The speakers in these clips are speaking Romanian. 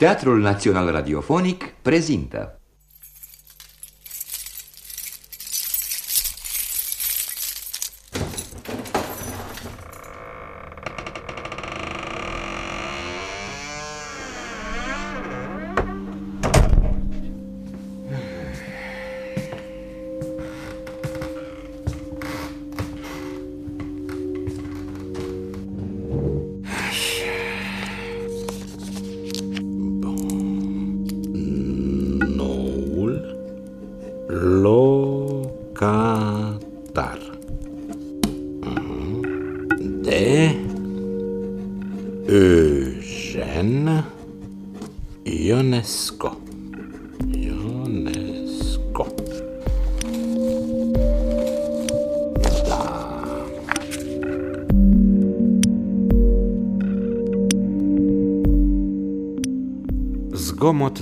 Teatrul Național Radiofonic prezintă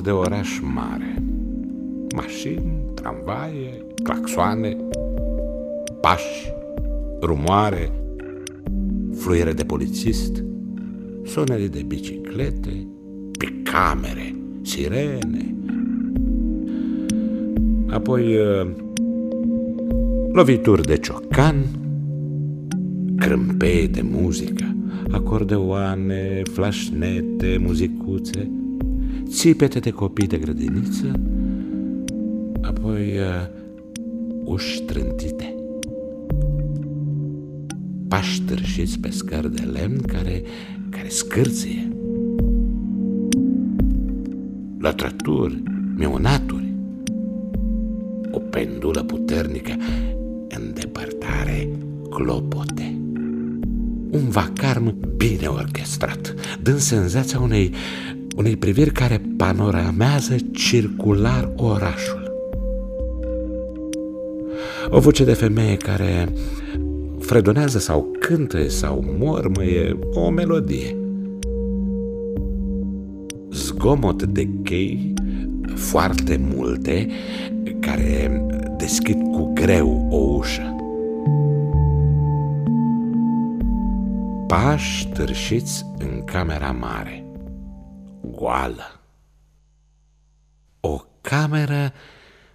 de oraș mare. Mașini, tramvaie, claxoane, pași, rumoare, fluiere de polițist, sonele de biciclete, picamere, sirene. Apoi uh, lovituri de ciocan, crâmpeie de muzică, acordeoane, flașnete, muzicuțe, țipete de copii de grădiniță, apoi uh, uși trântite, pași târșiți pe scări de lemn care, care scârție, lătrături, mionaturi, o pendulă puternică în depărtare clopote. Un vacarm bine orchestrat, dând senzația unei, unei priviri care panoramează circular orașul. O voce de femeie care fredonează sau cântă sau mormăie o melodie. Zgomot de chei foarte multe care deschid cu greu o ușă. Pași târșiți în camera mare, goală. O cameră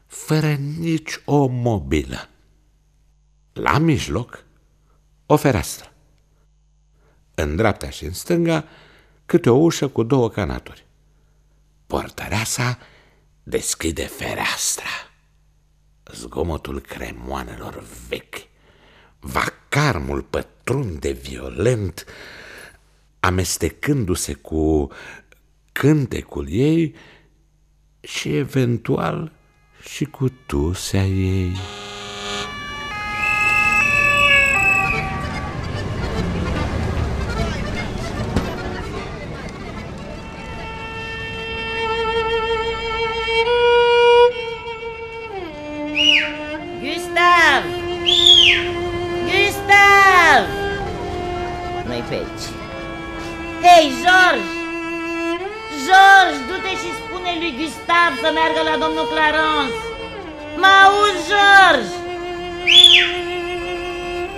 fără nici o mobilă. La mijloc, o fereastră. În dreapta și în stânga, câte o ușă cu două canaturi. Portăreasa deschide fereastra. Zgomotul cremoanelor vechi, vacarmul pătrunde violent, amestecându-se cu cântecul ei și eventual și cu tusea ei. Domnul Clarence. Mă auzi, George?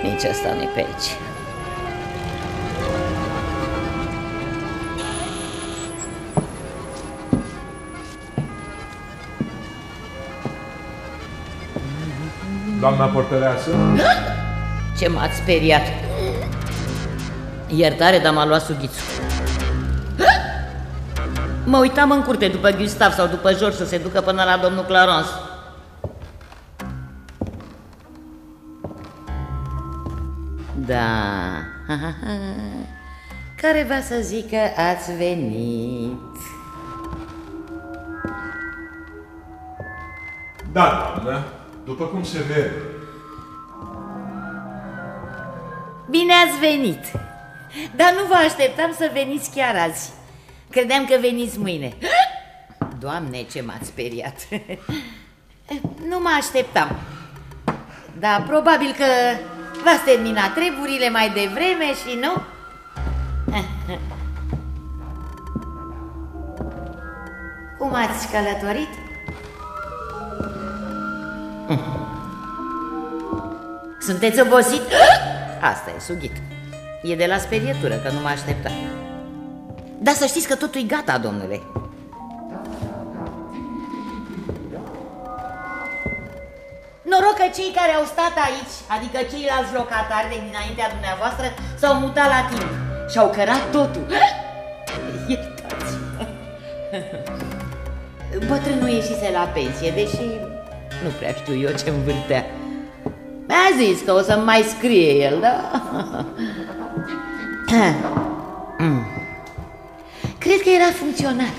Nici asta nu-i pe aici. Doamna portăreasă? Ce m-ați speriat! Iertare, dar m-a luat sughițul. Mă uitam în curte după Gustav sau după George să se ducă până la domnul Clarence. Da. Care va să zică ați venit? Da, doamnă. După cum se vede. Bine ați venit! Dar nu vă așteptam să veniți chiar azi. Credeam că veniți mâine. Doamne, ce m-ați speriat! Nu mă așteptam. Dar probabil că v-ați terminat treburile mai devreme și nu? Cum ați călătorit? Sunteți obosit? Asta e, sughit. E de la sperietură, că nu mă aștepta. Dar să știți că totul e gata, domnule Noroc că cei care au stat aici, adică ceilalți locatari de dinaintea dumneavoastră, s-au mutat la timp și au cărat totul. Iertați! Bătrânul ieșise la pensie, deși nu prea știu eu ce învârtea. Mi-a zis că o să mai scrie el, da? Mm. Cred că era funcționar,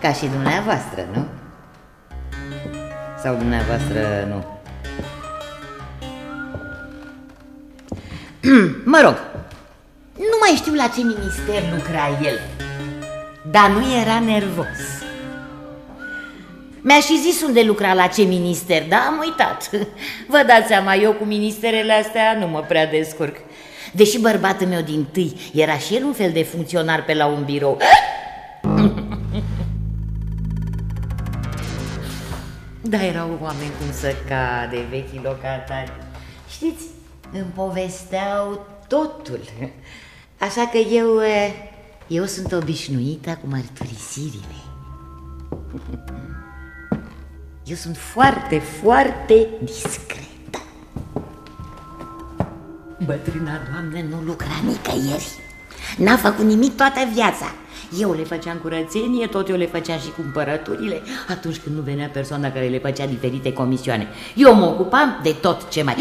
ca și dumneavoastră, nu? Sau dumneavoastră nu? mă rog, nu mai știu la ce minister lucra el, dar nu era nervos. Mi-a și zis unde lucra la ce minister, dar am uitat. Vă dați seama, eu cu ministerele astea nu mă prea descurc. Deși bărbatul meu din tâi era și el un fel de funcționar pe la un birou. Da, erau oameni cum să cade, vechi locatari. Știți, îmi povesteau totul. Așa că eu, eu sunt obișnuită cu mărturisirile. Eu sunt foarte, foarte discretă. Bătrâna doamnă nu lucra nicăieri. N-a făcut nimic toată viața. Eu le făceam curățenie, tot eu le făceam și cumpărăturile atunci când nu venea persoana care le făcea diferite comisioane. Eu mă ocupam de tot ce mai...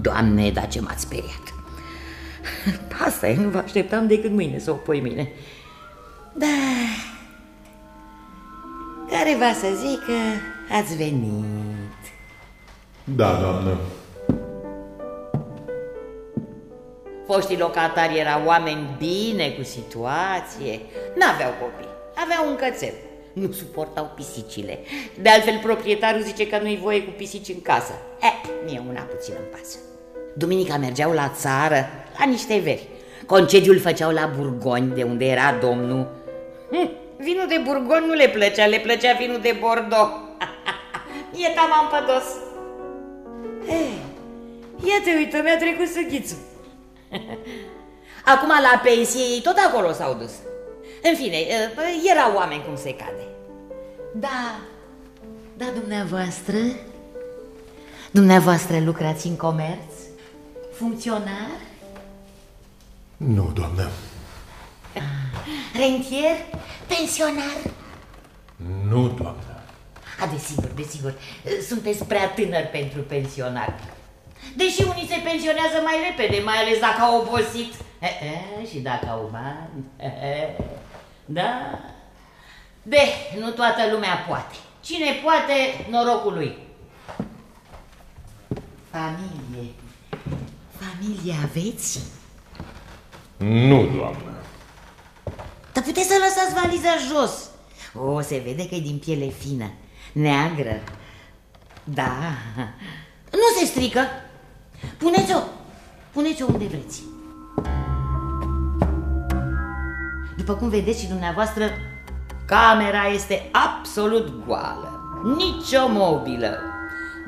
Doamne, da ce m-ați speriat. Asta e, nu vă așteptam decât mâine să o pui mine. Da, care va să zic că ați venit. Da, doamnă. Foștii locatari erau oameni bine, cu situație, n-aveau copii, aveau un cățel, nu suportau pisicile. De altfel, proprietarul zice că nu-i voie cu pisici în casă. Eh, mie una puțin îmi pasă. Duminica mergeau la țară, la niște veri. Concediul făceau la Burgoni, de unde era domnul. Hm, vinul de Burgoni nu le plăcea, le plăcea vinul de Bordeaux. E tamam pădos. Eh, ia te uită, mi-a trecut săghițul. Acum la pensie ei tot acolo s-au dus. În fine, erau oameni cum se cade. Da, da dumneavoastră? Dumneavoastră lucrați în comerț? Funcționar? Nu, doamnă. Rentier? Pensionar? Nu, doamnă. A, desigur, desigur, sunteți prea tânăr pentru pensionar. Deși unii se pensionează mai repede, mai ales dacă au obosit. E, e, și dacă au bani. E, e. Da. De, nu toată lumea poate. Cine poate, norocul lui. Familie. Familie aveți? Nu, doamnă. Dar puteți să lăsați valiza jos. O, se vede că e din piele fină, neagră. Da, nu se strică. Puneți-o, puneți-o unde vreți. După cum vedeți și dumneavoastră, camera este absolut goală. Nici o mobilă.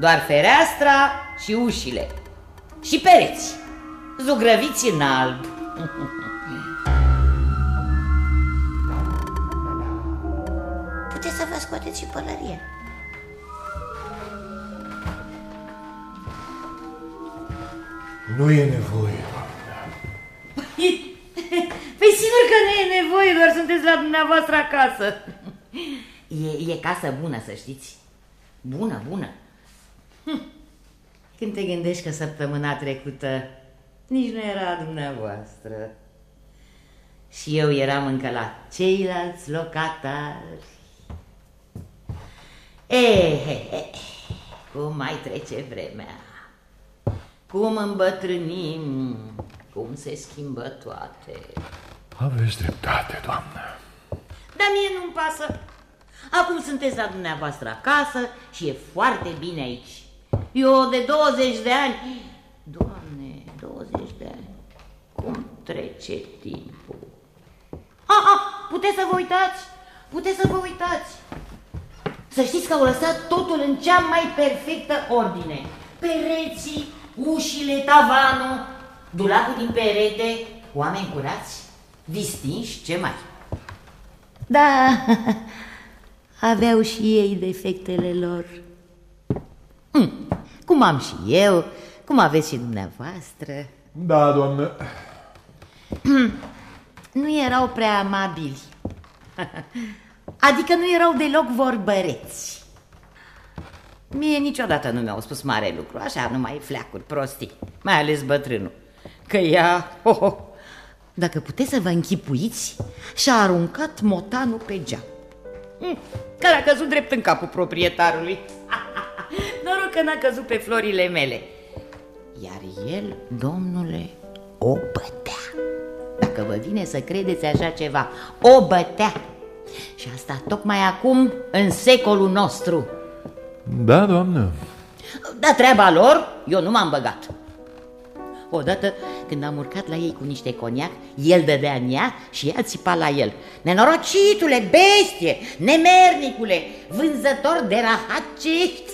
Doar fereastra și ușile. Și pereți. Zugrăviți în alb. Puteți să vă scoateți și pălăria. Nu e nevoie, doamnă. Păi sigur că nu e nevoie, doar sunteți la dumneavoastră acasă. E, e casă bună, să știți. Bună, bună. Hm. Când te gândești că săptămâna trecută nici nu era dumneavoastră. Și eu eram încă la ceilalți locatari. Eh, eh, eh, cum mai trece vremea. Cum îmbătrânim, cum se schimbă toate. Aveți dreptate, doamnă. Dar mie nu-mi pasă. Acum sunteți la dumneavoastră acasă și e foarte bine aici. Eu de 20 de ani... Doamne, 20 de ani. Cum trece timpul. A, a, puteți să vă uitați? Puteți să vă uitați. Să știți că au lăsat totul în cea mai perfectă ordine. Pereții, ușile, tavanul, dulapul din perete, oameni curați, distinși, ce mai. Da, aveau și ei defectele lor. Hm, cum am și eu, cum aveți și dumneavoastră. Da, doamnă. Nu erau prea amabili. Adică nu erau deloc vorbăreți. Mie niciodată nu mi-au spus mare lucru, așa, numai fleacuri, prostii, mai ales bătrânul. Că ea, oh, oh, dacă puteți să vă închipuiți, și-a aruncat motanul pe geam. Hm, care a căzut drept în capul proprietarului. Noroc că n-a căzut pe florile mele. Iar el, domnule, o bătea. Dacă vă vine să credeți așa ceva, o bătea. Și asta tocmai acum, în secolul nostru. Da, doamnă. Da, treaba lor, eu nu m-am băgat. Odată, când am urcat la ei cu niște coniac, el dădea în ea și ea țipa la el. Nenorocitule, bestie, nemernicule, vânzător de rahat ce ești.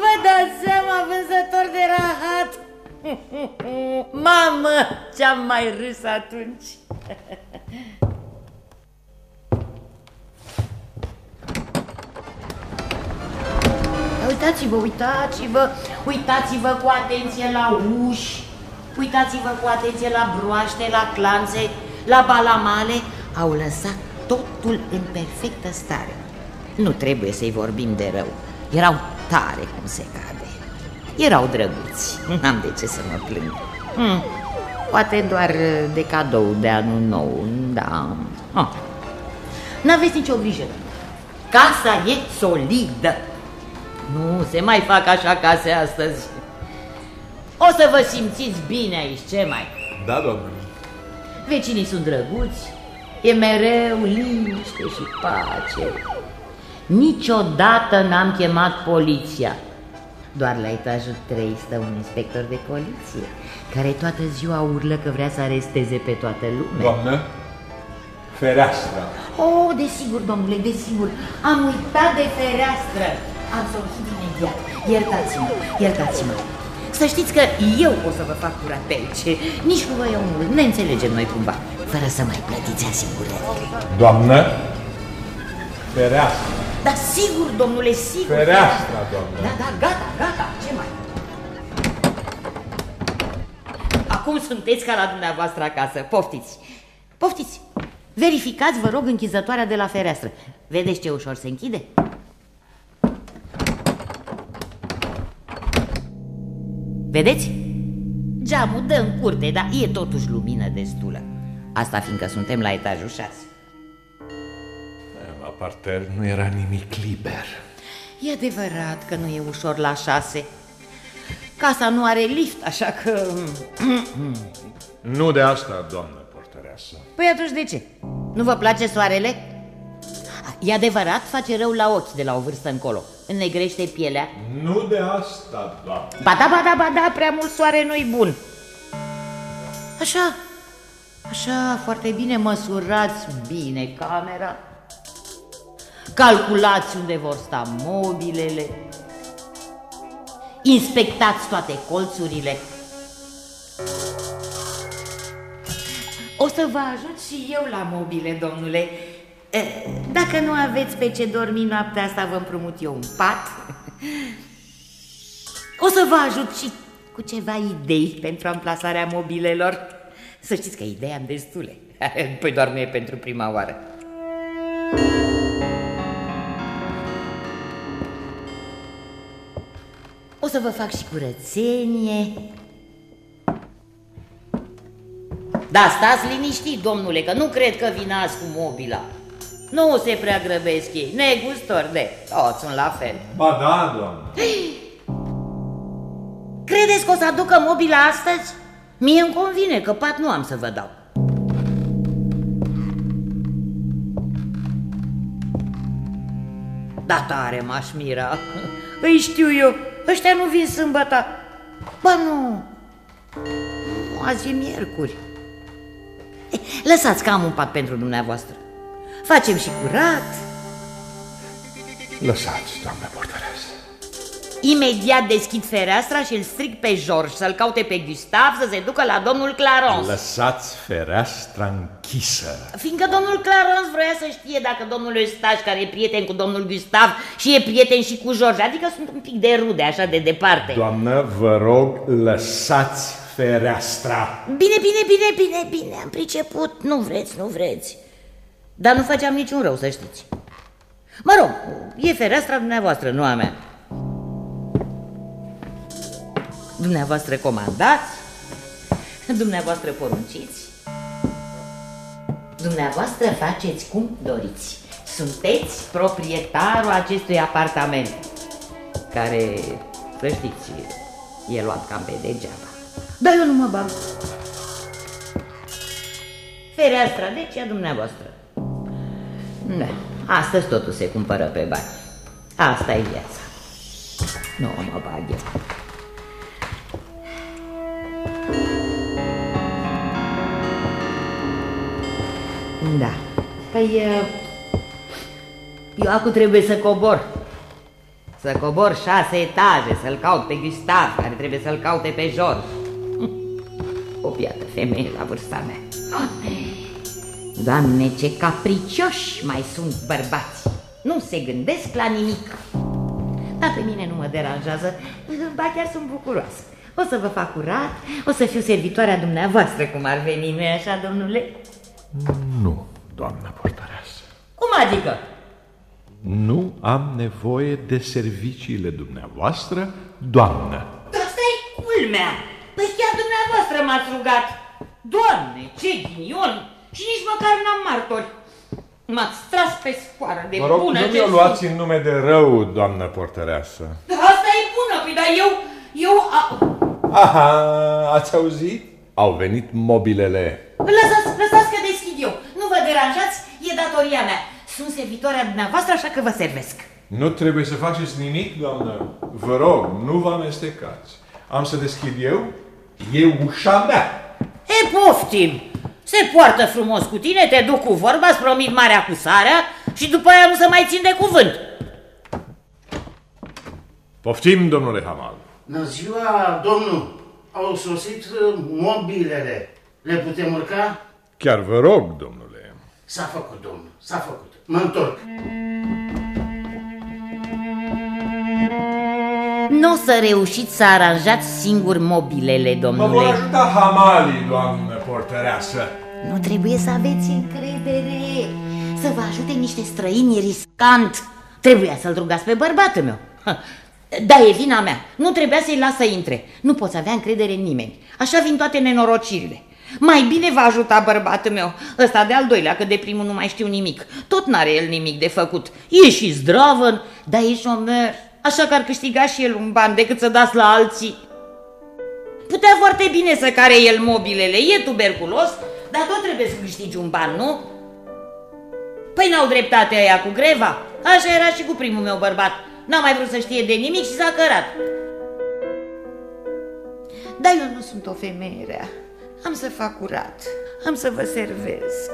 Vă dați seama, vânzător de rahat? Mamă, ce-am mai râs atunci! Uitați-vă, uitați-vă, uitați-vă cu atenție la uși, uitați-vă cu atenție la broaște, la clanțe, la balamale. Au lăsat totul în perfectă stare. Nu trebuie să-i vorbim de rău. Erau tare cum se cade. Erau drăguți, n-am de ce să mă plâng. Hmm. Poate doar de cadou de anul nou, da. Ah. N-aveți nicio grijă. Casa e solidă. Nu se mai fac așa case astăzi. O să vă simțiți bine aici, ce mai? Da, doamnă. Vecinii sunt drăguți, e mereu liniște și pace. Niciodată n-am chemat poliția. Doar la etajul 3 stă un inspector de poliție, care toată ziua urlă că vrea să aresteze pe toată lumea. Doamnă, fereastra. Oh, desigur, domnule, desigur, am uitat de fereastră. Am să o închid imediat. Iertați-mă, iertați-mă. Să știți că eu o să vă fac curat pe aici. Nici cu voi omul, ne înțelegem noi cumva, fără să mai plătiți asigurări. Doamnă, fereastra. Da, sigur, domnule, sigur. Fereastra, doamnă. Da, da, gata, gata, ce mai? Acum sunteți ca la dumneavoastră acasă, poftiți. Poftiți, verificați, vă rog, închizătoarea de la fereastră. Vedeți ce ușor se închide? Vedeți? Geamul dă în curte, dar e totuși lumină destulă. Asta fiindcă suntem la etajul 6. La parter nu era nimic liber. E adevărat că nu e ușor la 6. Casa nu are lift, așa că... Nu de asta, doamnă portăreasă. Păi atunci de ce? Nu vă place soarele? E adevărat, face rău la ochi de la o vârstă încolo. Înnegrește pielea. Nu de asta, doamnă. Ba da, ba da, ba da, prea mult soare nu-i bun. Așa, așa, foarte bine, măsurați bine camera. Calculați unde vor sta mobilele. Inspectați toate colțurile. O să vă ajut și eu la mobile, domnule. Eh, Dacă nu aveți pe ce dormi noaptea asta, vă împrumut eu un pat. O să vă ajut și cu ceva idei pentru amplasarea mobilelor. Să știți că idei am destule. Păi doar nu e pentru prima oară. O să vă fac și curățenie. Da, stați liniștit, domnule, că nu cred că vinați cu mobila. Nu se prea grăbesc ei, negustori de, toți sunt la fel. Ba da, doamnă. Credeți că o să aducă mobila astăzi? Mie îmi convine că pat nu am să vă dau. Da, tare m-aș mira. Îi știu eu, ăștia nu vin sâmbătă. Ba nu, azi e miercuri. Eh, Lăsați că am un pat pentru dumneavoastră. Facem și curat. Lăsați, doamnă portăreasă. Imediat deschid fereastra și îl strig pe George să-l caute pe Gustav să se ducă la domnul Clarence. Lăsați fereastra închisă. Fiindcă domnul Clarence vrea să știe dacă domnul Eustache, care e prieten cu domnul Gustav și e prieten și cu George, adică sunt un pic de rude, așa de departe. Doamnă, vă rog, lăsați fereastra. Bine, bine, bine, bine, bine, am priceput, nu vreți, nu vreți. Dar nu făceam niciun rău, să știți. Mă rog, e fereastra dumneavoastră, nu a mea. Dumneavoastră comandați, dumneavoastră porunciți, dumneavoastră faceți cum doriți. Sunteți proprietarul acestui apartament, care, să știți, e luat cam pe degeaba. Dar eu nu mă bag. Fereastra, deci e a dumneavoastră. Da, astăzi totul se cumpără pe bani. Asta e viața. Nu mă bag eu. Da. Păi, eu acum trebuie să cobor. Să cobor șase etaje, să-l caut pe Gustav, care trebuie să-l caute pe George. O piată femeie la vârsta mea. Doamne, ce capricioși mai sunt bărbați. Nu se gândesc la nimic. Dar pe mine nu mă deranjează, ba chiar sunt bucuroasă. O să vă fac curat, o să fiu servitoarea dumneavoastră, cum ar veni, nu așa, domnule? Nu, doamnă portăreasă. Cum adică? Nu am nevoie de serviciile dumneavoastră, doamnă. Asta e culmea! Păi chiar dumneavoastră m-ați rugat. Doamne, ce ghinion! Și nici măcar n-am martori. M-ați tras pe scoară de Mă rog, bună nu ce mi-o sunt. luați în nume de rău, doamnă portăreasă. Asta e bună, păi dar eu, eu... A... Aha, ați auzit? Au venit mobilele. Lăsați, lăsați că deschid eu. Nu vă deranjați, e datoria mea. Sunt servitoarea dumneavoastră, așa că vă servesc. Nu trebuie să faceți nimic, doamnă. Vă rog, nu vă amestecați. Am să deschid eu? E ușa mea. E, poftim! Se poartă frumos cu tine, te duc cu vorba, îți promit marea cu sarea și după aia nu se mai țin de cuvânt. Poftim, domnule Hamal. Bună ziua, domnul! Au sosit uh, mobilele. Le putem urca? Chiar vă rog, domnule. S-a făcut, domnul, s-a făcut. Mă întorc. Nu o să reușiți să aranjați singur mobilele, Mă vor domnule. ajuta hamalii, doamnă portăreasă. Nu trebuie să aveți încredere. Să vă ajute niște străini riscant. Trebuia să-l rugați pe bărbatul meu. Ha. Da, e vina mea. Nu trebuia să-i las să intre. Nu poți avea încredere în nimeni. Așa vin toate nenorocirile. Mai bine va ajuta bărbatul meu. Ăsta de al doilea, că de primul nu mai știu nimic. Tot n-are el nimic de făcut. E și zdravăn, dar e șomer. Așa că ar câștiga și el un ban decât să dați la alții. Putea foarte bine să care el mobilele, e tuberculos, dar tot trebuie să câștigi un ban, nu? Păi n-au dreptate aia cu greva? Așa era și cu primul meu bărbat. N-a mai vrut să știe de nimic și s-a cărat. Dar eu nu sunt o femeie rea. Am să fac curat. Am să vă servesc.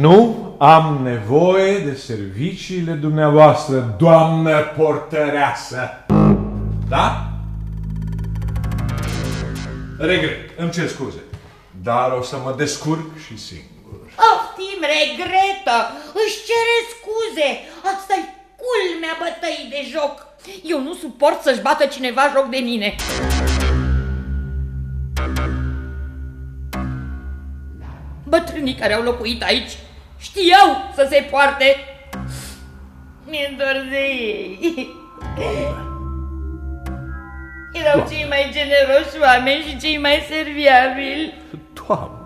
Nu am nevoie de serviciile dumneavoastră, doamnă portăreasă. Da? Regret, îmi cer scuze. Dar o să mă descurc și singur. Oftim, regretă, își cere scuze. asta e culmea bătăii de joc. Eu nu suport să-și bată cineva joc de mine. Bătrânii care au locuit aici știau să se poarte. Mi-e dor de ei. Erau cei mai generoși oameni și cei mai serviabili. Doamnă,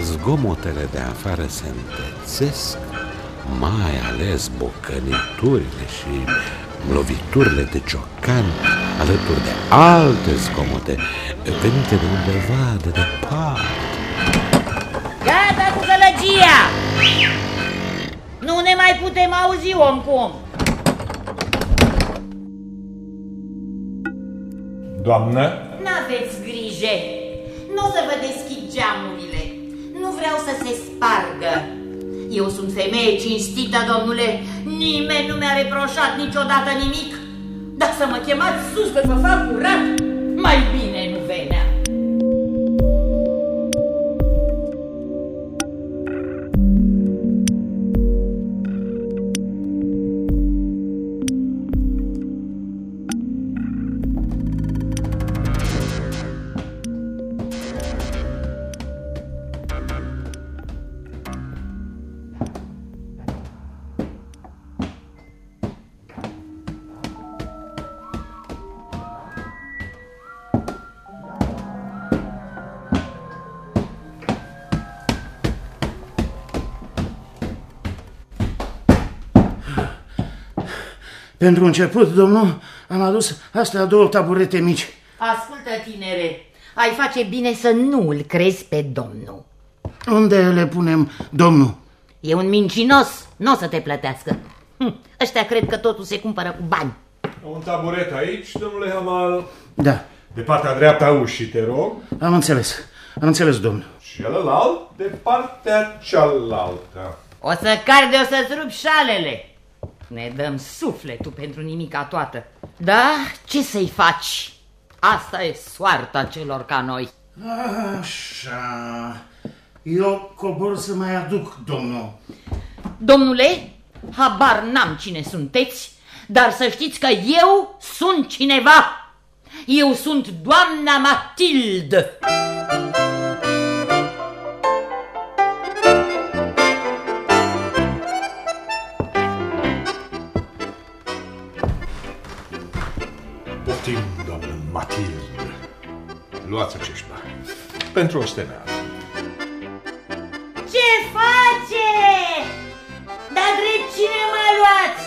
Zgomotele de afară se întețesc, mai ales bocăniturile și loviturile de ciocan, alături de alte zgomote venite de undeva de departe. Gata cu gălăgia! Nu ne mai putem auzi om cu om. doamnă, N-aveți grijă! Nu o să vă deschid geamurile. Nu vreau să se spargă. Eu sunt femeie cinstită, domnule. Nimeni nu mi-a reproșat niciodată nimic. Dar să mă chemați sus să fac curat, mai bine Pentru început, domnul, am adus astea două taburete mici. Ascultă, tinere, ai face bine să nu îl crezi pe domnul. Unde le punem, domnul? E un mincinos, nu o să te plătească. Hm, ăștia cred că totul se cumpără cu bani. Un taburet aici, domnule Hamal. Da, De partea dreaptă a ușii, te rog. am înțeles. Am înțeles, domnul. Celălalt de partea cealaltă. O să carde, o să-ți rup șalele. Ne dăm sufletul pentru nimica toată. Da, ce să-i faci? Asta e soarta celor ca noi. Așa... Eu cobor să mai aduc, domnul. Domnule, habar n-am cine sunteți, dar să știți că eu sunt cineva. Eu sunt doamna Matilde. Pentru o steneală. Ce face? Dar drept cine mă luați?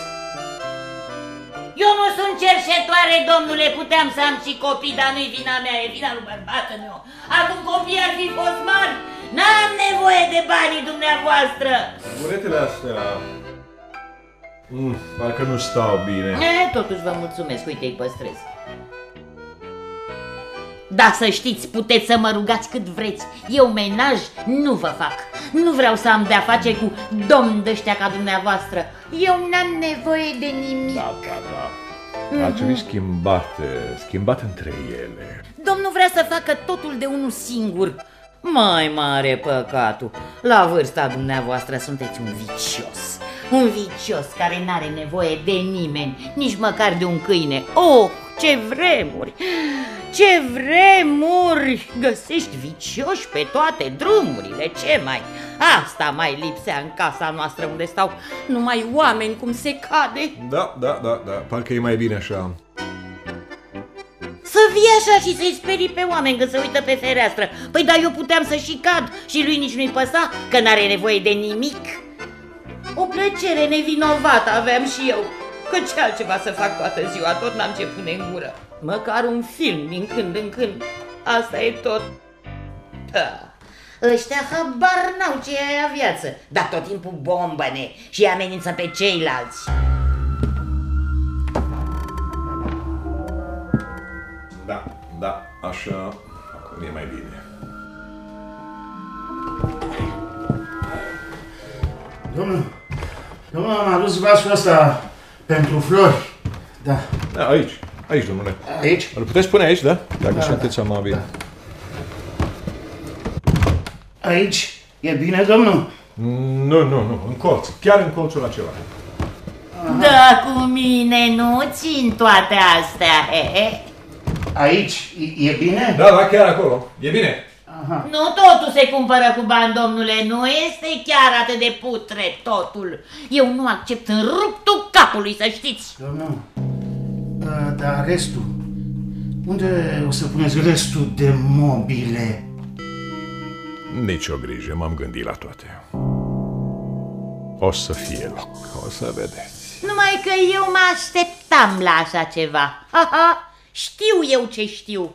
Eu nu sunt cerșetoare, domnule, puteam să am și copii, dar nu-i vina mea, e vina lui bărbatul meu. Acum copiii ar fi fost mari, n-am nevoie de banii dumneavoastră. Buretele astea... Mm, parcă nu stau bine. E, totuși vă mulțumesc, uite, îi păstrez. Da, să știți, puteți să mă rugați cât vreți. Eu menaj nu vă fac. Nu vreau să am de-a face cu domni de ăștia ca dumneavoastră. Eu n-am nevoie de nimic. Da, da, da. Ar trebui schimbate, schimbate între ele. Domnul vrea să facă totul de unul singur. Mai mare păcatul. La vârsta dumneavoastră sunteți un vicios. Un vicios care n-are nevoie de nimeni, nici măcar de un câine. Oh, ce vremuri! Ce vremuri! Găsești vicioși pe toate drumurile, ce mai? Asta mai lipsea în casa noastră unde stau numai oameni cum se cade. Da, da, da, da. Parcă e mai bine așa. Să vii așa și să-i sperii pe oameni când se uită pe fereastră. Păi da, eu puteam să și cad și lui nici nu-i păsa că n-are nevoie de nimic. O plăcere nevinovată aveam și eu. Că ce altceva să fac toată ziua, tot n-am ce pune în gură. Măcar un film din când în când. Asta e tot. Da. Ăștia habar n-au ce e aia viață, dar tot timpul bombăne și amenință pe ceilalți. Da, da, așa. Acum e mai bine. Domnul, domnul, am adus vasul ăsta pentru flori. Da, Da, aici. Aici, domnule. aici? Îl puteți pune aici, da? Dacă sunteți amabil. Aici? E bine, domnul? Nu, nu, nu, în colț. Chiar în colțul acela. Da, cu mine nu țin toate astea, he, he. Aici? E, e bine? Da, da, chiar acolo. E bine. Nu totul se cumpără cu bani, domnule, nu este chiar atât de putre totul. Eu nu accept în ruptul capului, să știți. Domnul, a, dar restul? Unde o să puneți restul de mobile? Nici o grijă, m-am gândit la toate. O să fie loc, o să vedeți. Numai că eu mă așteptam la așa ceva. Aha, știu eu ce știu.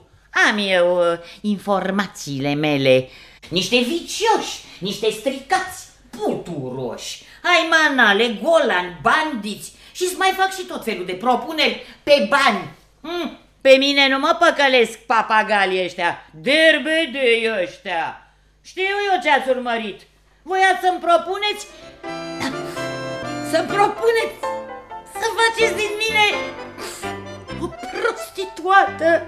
Am eu uh, informațiile mele. Niște vicioși, niște stricați, puturoși, haimanale, golani, bandiți și mai fac și tot felul de propuneri pe bani. Hm, pe mine nu mă păcălesc papagalii ăștia, derbedei ăștia. Știu eu ce ați urmărit. Voiați să-mi propuneți... Să-mi propuneți să faceți din mine o prostituată.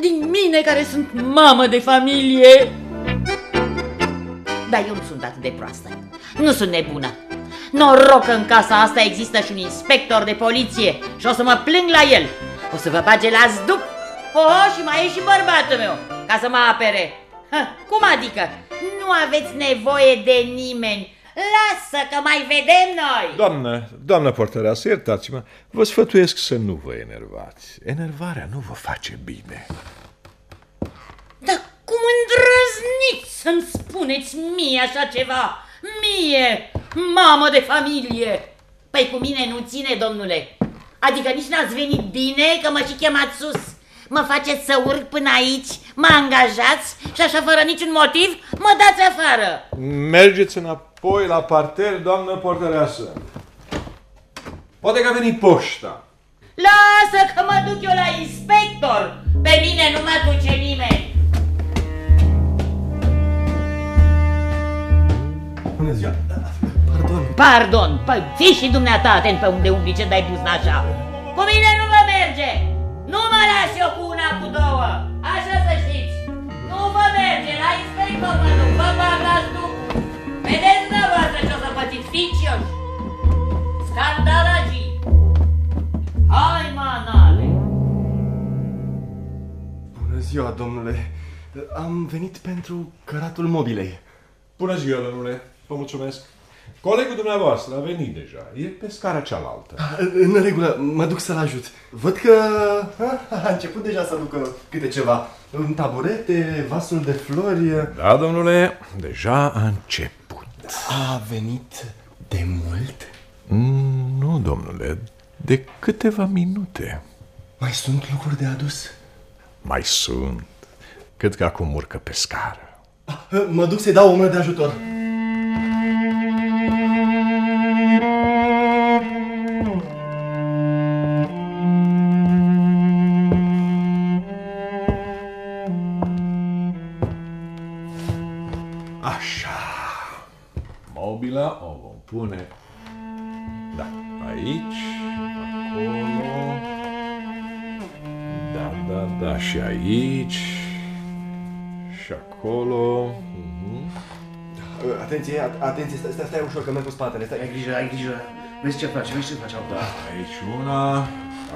Din mine care sunt mamă de familie. Dar eu nu sunt atât de proastă. Nu sunt nebună. Noroc că în casa asta există și un inspector de poliție și o să mă plâng la el. O să vă bage la zdup. Oh, și mai e și bărbatul meu, ca să mă apere. Ha, cum adică? Nu aveți nevoie de nimeni. Lasă că mai vedem noi. Doamnă, doamnă portăreasă, iertați-mă, vă sfătuiesc să nu vă enervați. Enervarea nu vă face bine. Dar cum îndrăzniți să-mi spuneți mie așa ceva? Mie, mamă de familie! Păi cu mine nu ține, domnule. Adică nici n-ați venit bine că mă și chemați sus. Mă faceți să urc până aici, mă angajați și așa fără niciun motiv mă dați afară. Mergeți înapoi la parter, doamnă portăreasă. Poate că a venit poșta. Lasă că mă duc eu la inspector. Pe mine nu mă duce nimeni. Bună ziua! Pardon! Pardon, păi fii și dumneata atent pe unde umbli ce dai buzna așa. Cu mine nu vă merge. Nu mă las eu cu una, cu două. Așa să știți. Nu vă merge, la inspector mă duc, vă bagați tu. Vedeți dumneavoastră ce o să pățiți ficioși. Scandalagii. Hai, manale. Bună ziua, domnule! Am venit pentru căratul mobilei. Bună ziua, domnule. Vă mulțumesc. Colegul dumneavoastră a venit deja. E pe scara cealaltă. În regulă, mă duc să-l ajut. Văd că ha, a început deja să aducă câte ceva. Un taburete, vasul de flori. Da, domnule, deja a început. A venit de mult? Mm, nu, domnule, de câteva minute. Mai sunt lucruri de adus? Mai sunt. Cred că acum urcă pe scară. Mă duc să-i dau o mână de ajutor. Așa. Atenție, a- atenție, stai, stai, stai ușor că merg cu spatele. Stai. Ai grijă, ai grijă. Vezi ce faci, vezi ce faci acum. Da, aici una,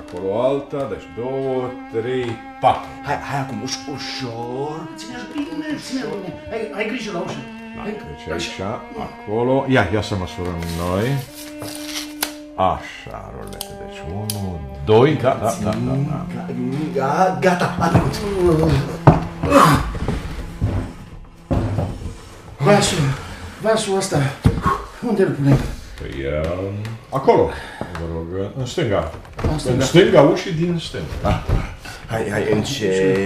acolo alta, deci două, trei, patru. Hai, hai acum, uș, ușor. Ține bine, ține bine. Ai, ai grijă la ușă. Da, Hai, deci aici, acolo. Ia, ia să măsurăm noi. Așa, rulete. Deci unu, doi, da, da, da, da, da. Ga- Gata, a trecut. Vasul, vasul ăsta, unde îl punem? Păi, um, acolo, vă rog, în stânga. În stânga. stânga, ușii din stânga. Hai, hai, încet.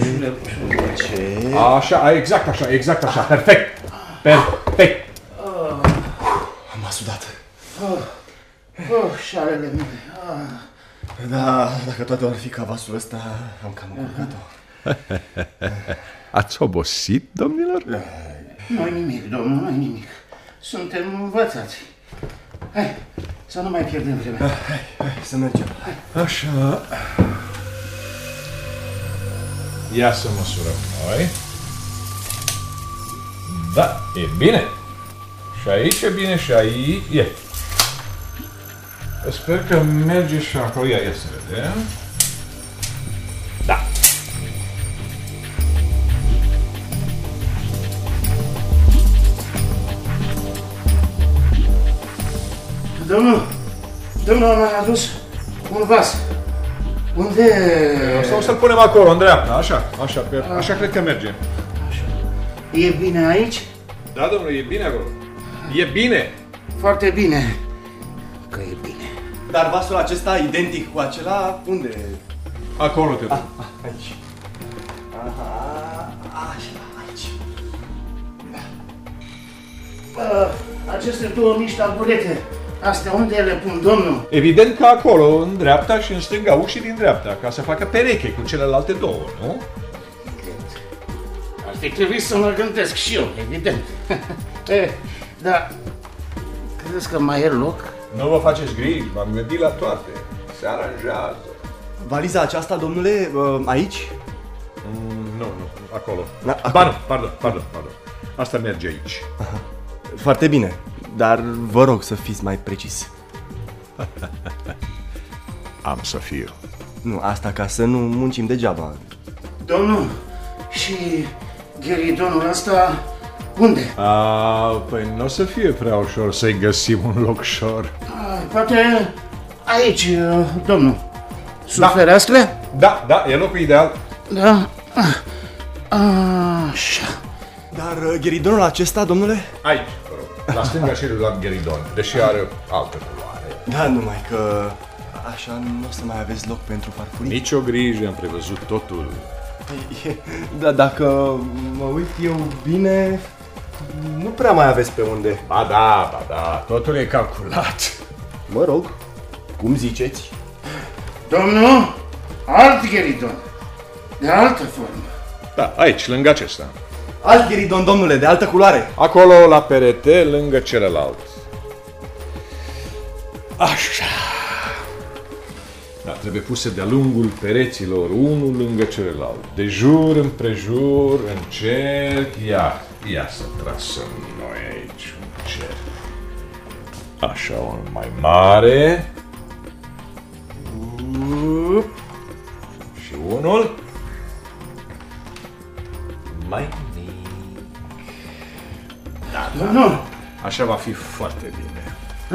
Încet. Așa, exact așa, exact așa, perfect. Perfect. M-a sudat. Oh, șalele mele. Ah. Da, dacă toate ar fi ca vasul ăsta, am cam încurcat-o. Ați obosit, domnilor? Nu-i nimic, domnul, nu-i nimic. Suntem învățați. Hai, să nu mai pierdem vremea. Hai să mergem. Așa. Ia să măsurăm noi. Da, e bine. Și aici e bine și aici e. Sper că merge și acolo. Ia, ia să vedem. Domnul a mai adus un vas. Unde... O să, o să-l punem acolo, în dreapta, așa, așa, pe, așa cred că merge. E bine aici? Da, domnule, e bine acolo. E bine. Foarte bine. Că e bine. Dar vasul acesta, identic cu acela, unde? Acolo te duc. Aici. Aha, așa, aici. Uh, aceste două mici taburete, astea unde le pun, domnul? Evident că acolo, în dreapta și în stânga, ușii din dreapta, ca să facă pereche cu celelalte două, nu? Ar fi trebuit să mă gândesc și eu, evident. e, da, credeți că mai e loc? Nu vă faceți griji, m-am gândit la toate. Se aranjează. Valiza aceasta, domnule, uh, aici? Mm, nu, nu, acolo. Da, acolo. Ba nu, pardon, pardon, pardon. Asta merge aici. Foarte bine, dar vă rog să fiți mai precis. Am să fiu. Nu, asta ca să nu muncim degeaba. Domnul, și gheridonul ăsta unde? A, păi nu o să fie prea ușor să-i găsim un loc șor. A, poate aici, uh, domnul. Sub fereastră? Da, da, e locul ideal. Da. Ah, Așa. Dar uh, gheridonul acesta, domnule? Aici, vă rog. La stânga și la Gheridon, deși are altă culoare. Da, numai că așa nu o să mai aveți loc pentru farfurii. Nici o grijă, am prevăzut totul. Da, dacă mă uit eu bine, nu prea mai aveți pe unde. Ba da, ba da, totul e calculat. Mă rog, cum ziceți? Domnul, alt gheridon. De altă formă. Da, aici, lângă acesta. Alt gheridon, domnule, de altă culoare. Acolo, la perete, lângă celălalt. Așa. Da, trebuie puse de-a lungul pereților, unul lângă celălalt. De jur împrejur, în cerc. Ia, ia să trasăm noi aici un cerc. Așa, unul mai mare. Up. Și unul mai mic. Domnul, Așa va fi foarte bine.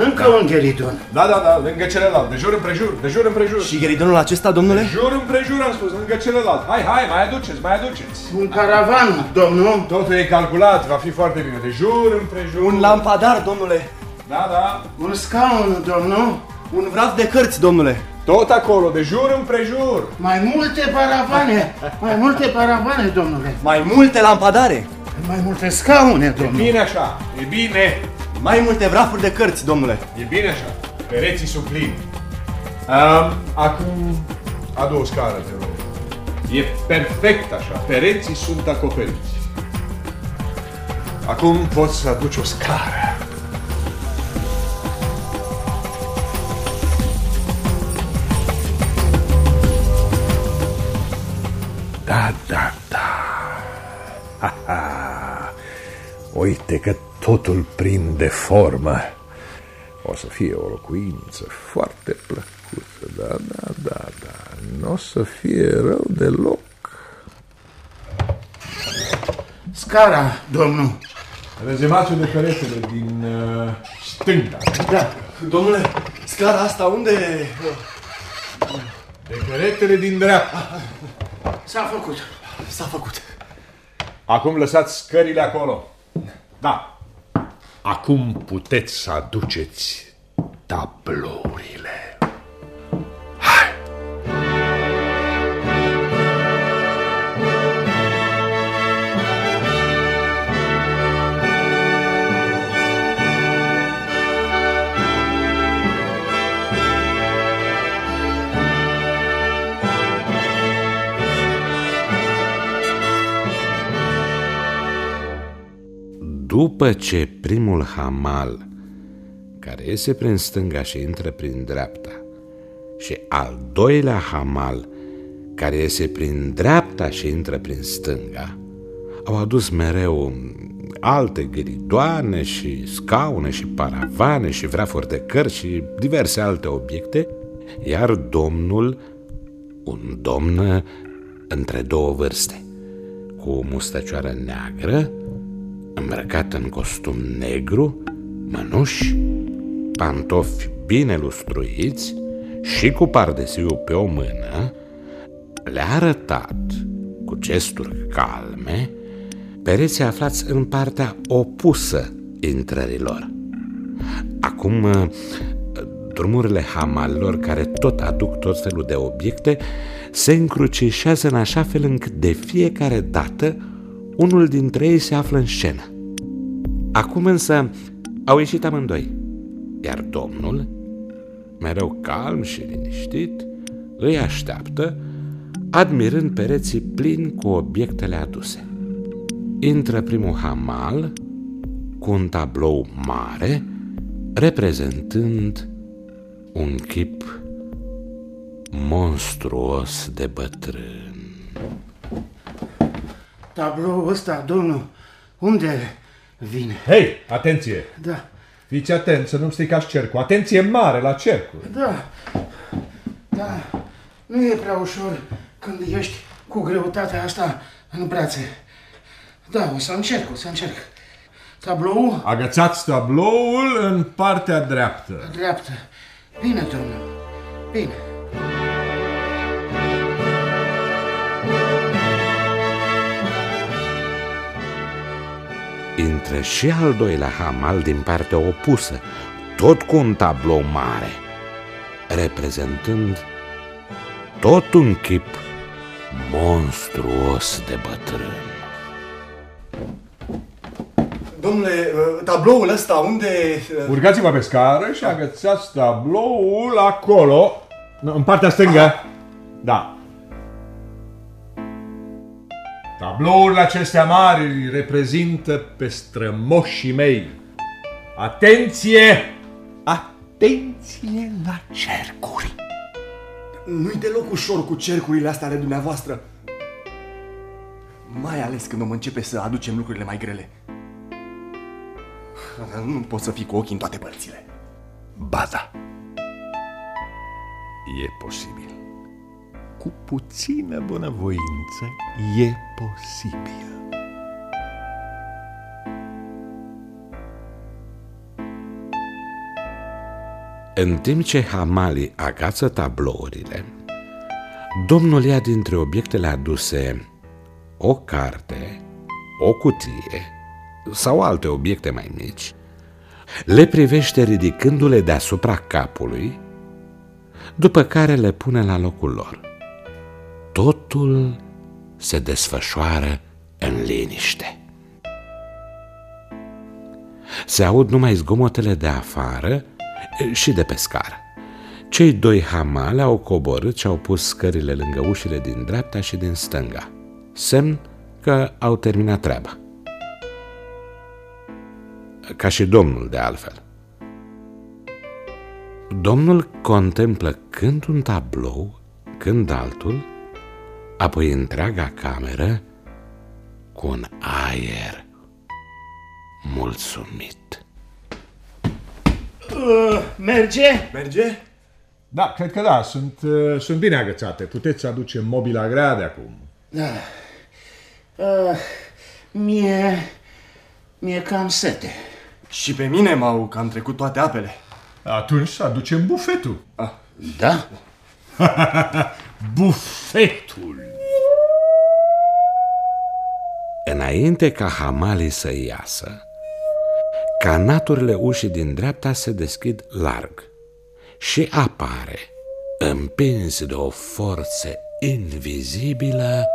încă un gheridon. Da, da, da, lângă celălalt, de jur împrejur, de jur împrejur. Și gheridonul acesta, domnule? De jur împrejur am spus, lângă celălalt. Hai, hai, mai aduceți, mai aduceți. Un caravan, domnul. Totul e calculat, va fi foarte bine. De jur împrejur. Un lampadar, domnule. Da, da. Un scaun, domnul. Un vraf de cărți, domnule. Tot acolo, de jur împrejur. Mai multe paravane. Mai multe paravane, domnule. Mai multe lampadare. Mai multe scaune, E domnule. bine așa, e bine. Mai multe vrafuri de cărți, domnule. E bine așa. Pereții sunt plini. Um, acum, adu o scară, te rog. E perfect așa, pereții sunt acoperiți. Acum poți să aduci o scară. Da, da, da. Ha, ha. Uite că totul prinde formă. O să fie o locuință foarte plăcută, da, da, da, da. Nu o să fie rău deloc. Scara, domnul. Rezematul de peretele din uh, stânga. Da. Domnule, scara asta unde... De peretele din dreapta. S-a făcut. S-a făcut. Acum lăsați scările acolo. Da. Acum puteți să aduceți tablourile. După ce primul hamal, care iese prin stânga și intră prin dreapta, și al doilea hamal, care iese prin dreapta și intră prin stânga, au adus mereu alte ghidoane și scaune și paravane și vrafuri de cărți și diverse alte obiecte, iar domnul, un domn între două vârste, cu o mustăcioară neagră, îmbrăcat în costum negru, mănuși, pantofi bine lustruiți și cu pardesiu pe o mână, le-a arătat, cu gesturi calme, pereții aflați în partea opusă intrărilor. Acum, drumurile hamalilor, care tot aduc tot felul de obiecte, se încrucișează în așa fel încât de fiecare dată unul dintre ei se află în scenă. Acum însă au ieșit amândoi, iar domnul, mereu calm și liniștit, îi așteaptă, admirând pereții plini cu obiectele aduse. intră primul hamal cu un tablou mare reprezentând un chip monstruos de bătrân. Tabloul ăsta, domnul, unde vine? Hei, atenție! Da, Fiți atent să nu-mi stricați cercul. Atenție mare la cercul. da, da. Nu e prea ușor când ești cu greutatea asta în brațe. Da, o să încerc, o să încerc. Tablou Agățați tabloul în partea dreaptă. dreaptă. Bine, domnul, bine. Intră și al doilea hamal din partea opusă, tot cu un tablou mare, reprezentând tot un chip monstruos de bătrân. Domnule, uh, tabloul ăsta unde... uh, Urcați-vă pe scară și agățați tabloul acolo, în partea stângă. Da. Tablourile acestea mari reprezintă pe strămoșii mei. Atenție! Atenție la cercuri! Nu-i deloc ușor cu cercurile astea ale dumneavoastră. Mai ales când om începe să aducem lucrurile mai grele. Nu pot să fii cu ochii în toate părțile. Ba da. E posibil. Cu puțină bunăvoință e posibil. În timp ce hamalii agață tablourile, domnul ia dintre obiectele aduse o carte, o cutie sau alte obiecte mai mici, le privește ridicându-le deasupra capului, după care le pune la locul lor. Totul se desfășoară în liniște. Se aud numai zgomotele de afară și de pe scară. Cei doi hamale au coborât și au pus scările lângă ușile din dreapta și din stânga, semn că au terminat treaba. Ca și domnul, de altfel. Domnul contemplă când un tablou, când altul, apoi întreaga cameră cu un aer mulțumit. Uh, merge? Merge? Da, cred că da, sunt, uh, sunt bine agățate. Puteți aduce mobila grea de acum. Da. Uh, mie... Mie cam sete. Și pe mine m-au cam trecut toate apele. Atunci să aducem bufetul. Da? Bufetul! Înainte ca hamalii să iasă, canaturile ușii din dreapta se deschid larg și apare, împins de o forță invizibilă,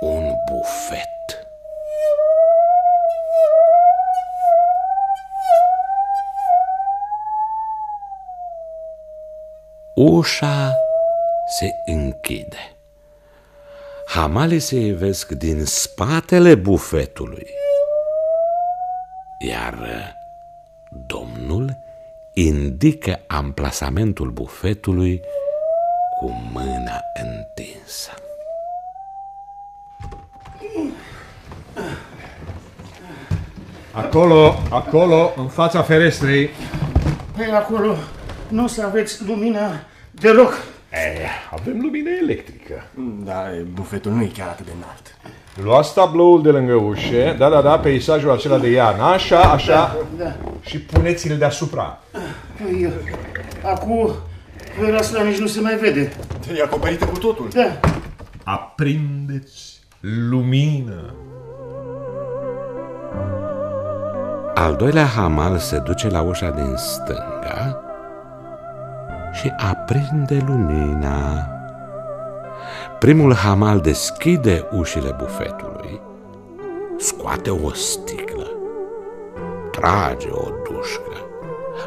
un bufet. Ușa se închide. Hamalii se ivesc din spatele bufetului, iar domnul indică amplasamentul bufetului cu mâna întinsă. Acolo, acolo, în fața ferestrei. Pe acolo nu o să aveți lumină deloc. Eh, avem lumină electrică. Da, bufetul nu e chiar atât de înalt. Luați tabloul de lângă ușă, da, da, da, peisajul acela de iarnă, așa, așa, Da. și puneți-l deasupra. Păi, acum, vera asta nici nu se mai vede. E acoperită cu totul. Da. Aprindeți lumină. Al doilea hamal se duce la ușa din stânga și aprinde lumina. Primul hamal deschide ușile bufetului, scoate o sticlă, trage o dușcă,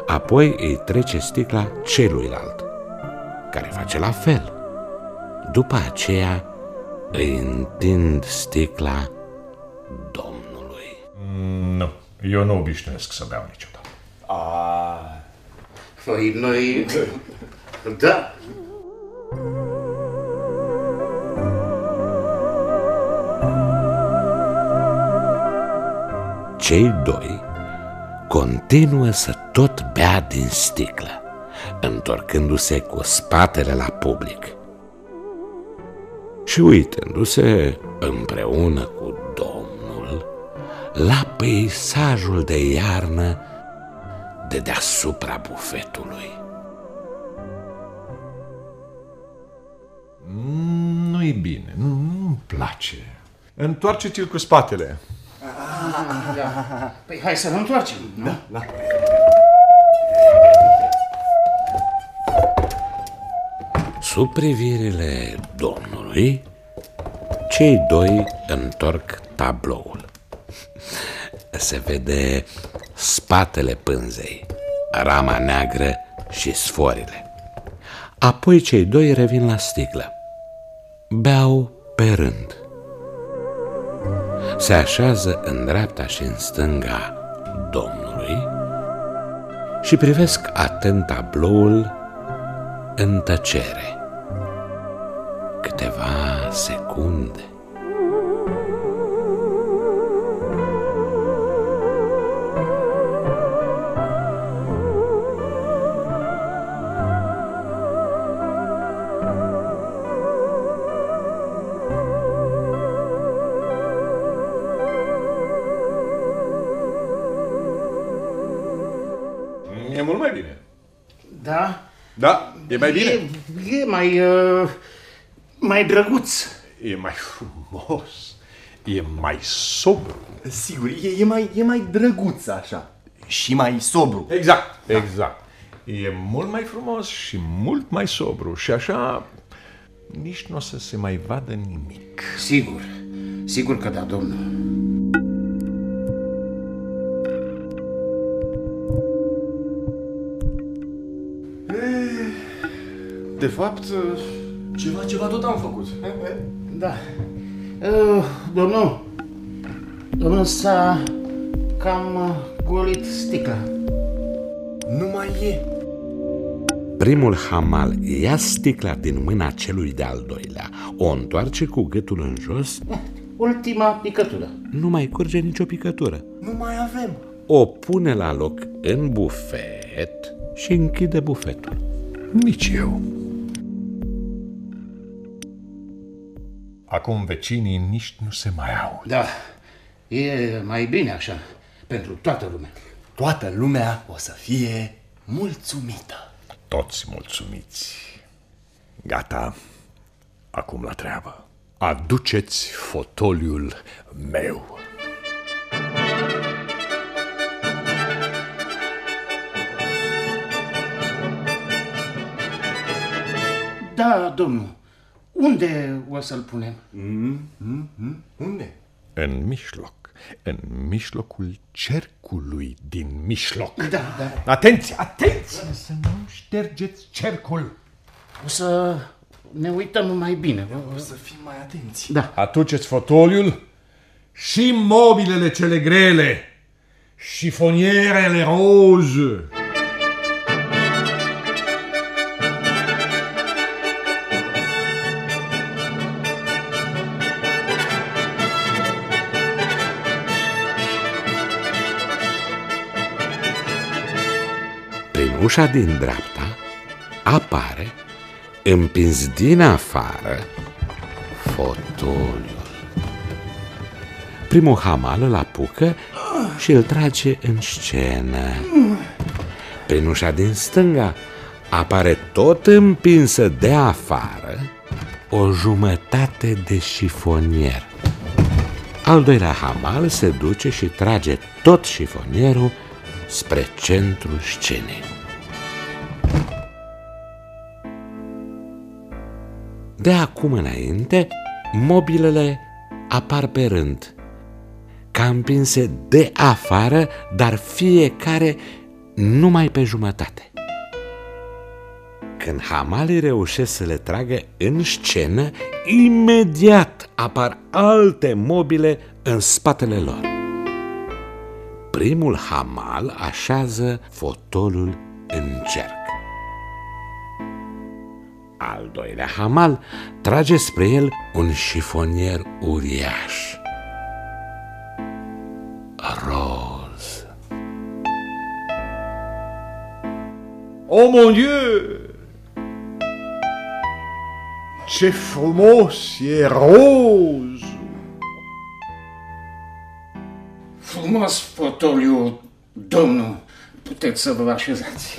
apoi îi trece sticla celuilalt, care face la fel. După aceea îi întind sticla Nu, eu nu obișnuiesc să beau niciodată. A, Păi noi... Da. Cei doi continuă să tot bea din sticlă, întorcându-se cu spatele la public și uitându-se împreună cu Domnul la peisajul de iarnă de deasupra bufetului. Nu-i bine, nu, nu-mi place. Întoarceți-l cu spatele. Păi hai să-l întoarcem, nu? Da. Sub privirile domnului, cei doi întorc tabloul. Se vede spatele pânzei, rama neagră și sforile. Apoi cei doi revin la sticlă. Beau pe rând. Se așează în dreapta și în stânga domnului și privesc atent tabloul în tăcere. Câteva secunde. E mai bine. E, e mai... Uh, mai drăguț. E mai frumos. E mai sobru. sigur, e, e, mai, e mai drăguț așa. Și mai sobru. Exact, exact. E mult mai frumos și mult mai sobru și așa nici nu o să se mai vadă nimic. Sigur. Sigur că da, domnul. De fapt, ceva, ceva tot am făcut. Da. Uh, domnul, domnul s-a cam uh, golit sticla. Nu mai e. Primul hamal ia sticla din mâna celui de-al doilea, o întoarce cu gâtul în jos, Ultima picătură. nu mai curge nicio picătură. Nu mai avem. O pune la loc în bufet și închide bufetul. Nici eu. Acum vecinii nici nu se mai aud. Da. E mai bine așa. Pentru toată lumea. Toată lumea o să fie mulțumită. Toți mulțumiți. Gata. Acum la treabă. Aduceți fotoliul meu. Da, domnul. Unde o să-l punem? Unde? În mijloc. În mijlocul cercului din mijloc. Da, da. Atenție, atenție! Să nu ștergeți cercul. O să ne uităm mai bine. O să fim mai atenți. Da. Aduceți fotoliul și mobilele cele grele și fonierele roze. Ușa din dreapta apare, împins din afară, fotoliul. Primul hamal îl apucă și îl trage în scenă. Prin ușa din stânga apare tot împinsă de afară o jumătate de șifonier. Al doilea hamal se duce și trage tot șifonierul spre centrul scenei. De acum înainte, mobilele apar pe rând, ca împinse de afară, dar fiecare numai pe jumătate. Când hamalii reușesc să le tragă în scenă, imediat apar alte mobile în spatele lor. primul hamal așează fotolul în cerc. Al doilea hamal trage spre el un șifonier uriaș. Roz. Oh mon Dieu! Ce frumos e roz! Frumos fotoliu, domnul. Puteți să vă așezați.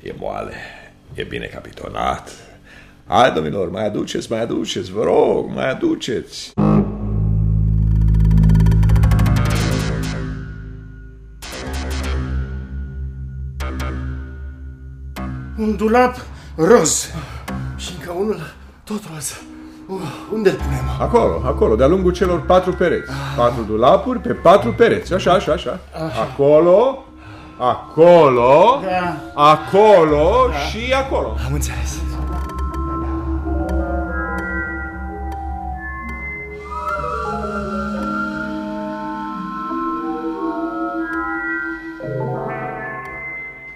E moale, e bine capitonat. Hai, domnilor, mai aduceți, mai aduceți, vă rog, mai aduceți. Un dulap roz. Și încă unul, tot roz. Uh, unde îl punem? Acolo, acolo, de-a lungul celor patru pereți. Patru dulapuri pe patru pereți. Așa, așa, așa. Acolo, acolo, Da. acolo și acolo. Am înțeles.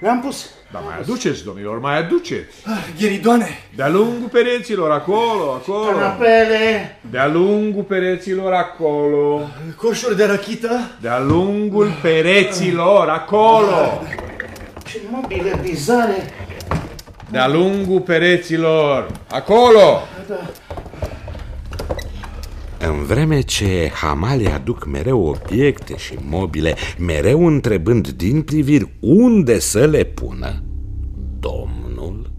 Le-am pus. Dar mai aduceți, domnilor, mai aduceți. Ah, Gheridoane, De-a lungul pereților, acolo, acolo. Canapele. De-a lungul pereților, acolo. coșuri de răchită. De-a lungul pereților, acolo. Ce mobile bizare. De-a lungul pereților, acolo. În vreme ce hamalii aduc mereu obiecte și mobile, mereu întrebând din priviri unde să le pună, domnul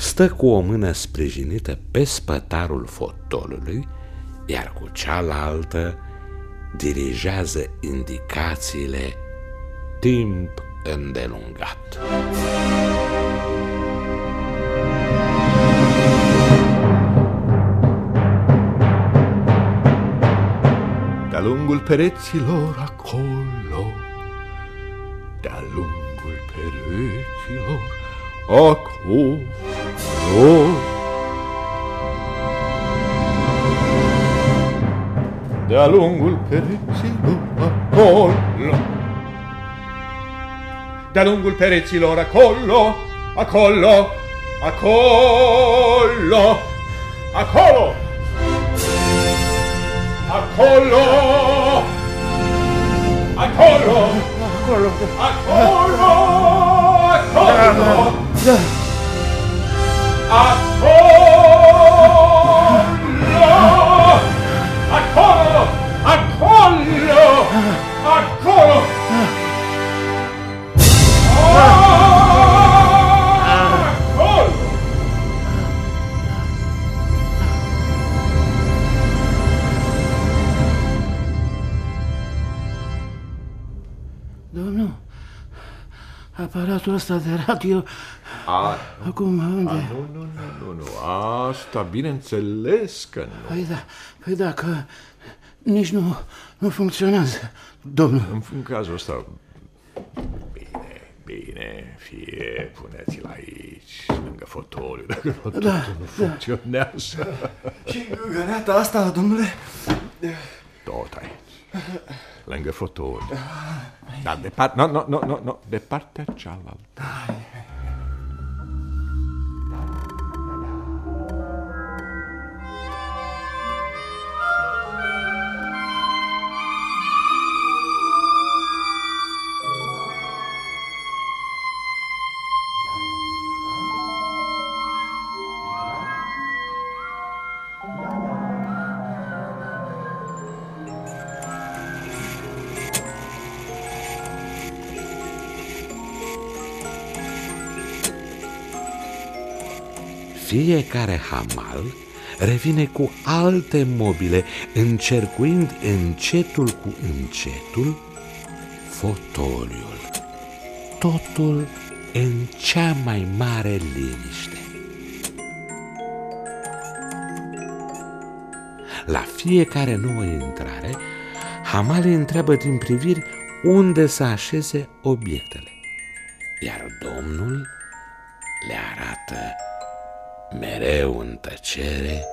stă cu o mână sprijinită pe spătarul fotolului, iar cu cealaltă dirigează indicațiile timp îndelungat. De-a lungul pereților, acolo. De-a lungul pereților, acolo. De-a lungul pereților, acolo. De-a lungul pereților, acolo, acolo, acolo, acolo. Acolo! Acolo! Acolo. Acolo! Acolo! Da. Acolo! Acolo! Acolo! Aparatul ăsta de radio, A, acum unde? nu, nu, nu, nu, nu. Asta, bineînțeles că nu. Păi da, păi da, că nici nu, nu funcționează, domnul. În, în cazul ăsta, bine, bine, fie, puneți-l aici, lângă fotoliu, dacă nu, totul Da, nu funcționează. Și găleata asta, domnule, Tot aici, lângă fotoliu. Dar de partea, nu, nu, nu, nu, nu, de partea cealaltă. Fiecare hamal revine cu alte mobile, încercuind încetul cu încetul fotoliul. Totul în cea mai mare liniște. La fiecare nouă intrare, hamalii întreabă din priviri unde să așeze obiectele, iar domnul le arată mereu în tăcere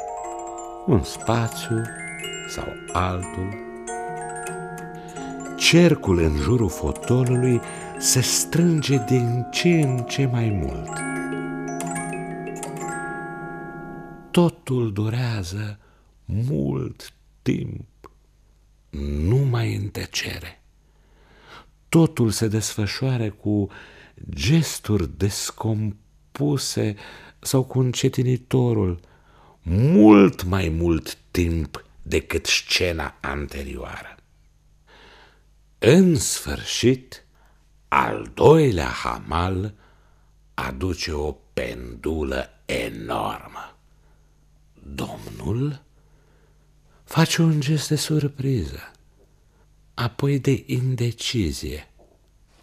un spațiu sau altul. Cercul în jurul fotolului se strânge din ce în ce mai mult. Totul durează mult timp, numai în tăcere. Totul se desfășoară cu gesturi descompuse sau cu încetinitorul, mult mai mult timp decât scena anterioară. În sfârșit, al doilea hamal aduce o pendulă enormă. Domnul face un gest de surpriză, apoi de indecizie,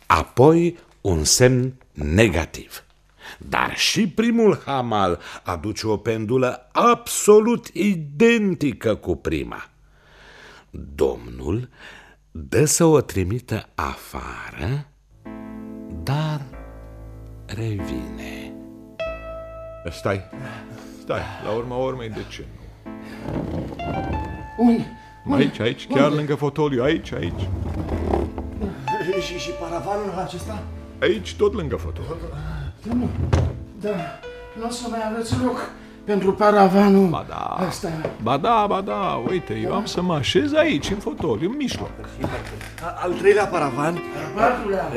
apoi un semn negativ. Dar și primul hamal aduce o pendulă absolut identică cu prima. Domnul dă să o trimită afară, dar revine. Stai, stai, la urma urmei, de ce nu? Unde? Aici, aici, chiar lângă fotoliu, aici, aici. Și, și paravanul acesta? Aici, tot lângă fotoliu. Nu, da, nu o să mai aveți loc pentru paravanul Ba da, ăsta. ba da, ba da, uite, eu am să mă așez aici, în fotoliu, în mijloc. A- Al treilea paravan? Patrulea.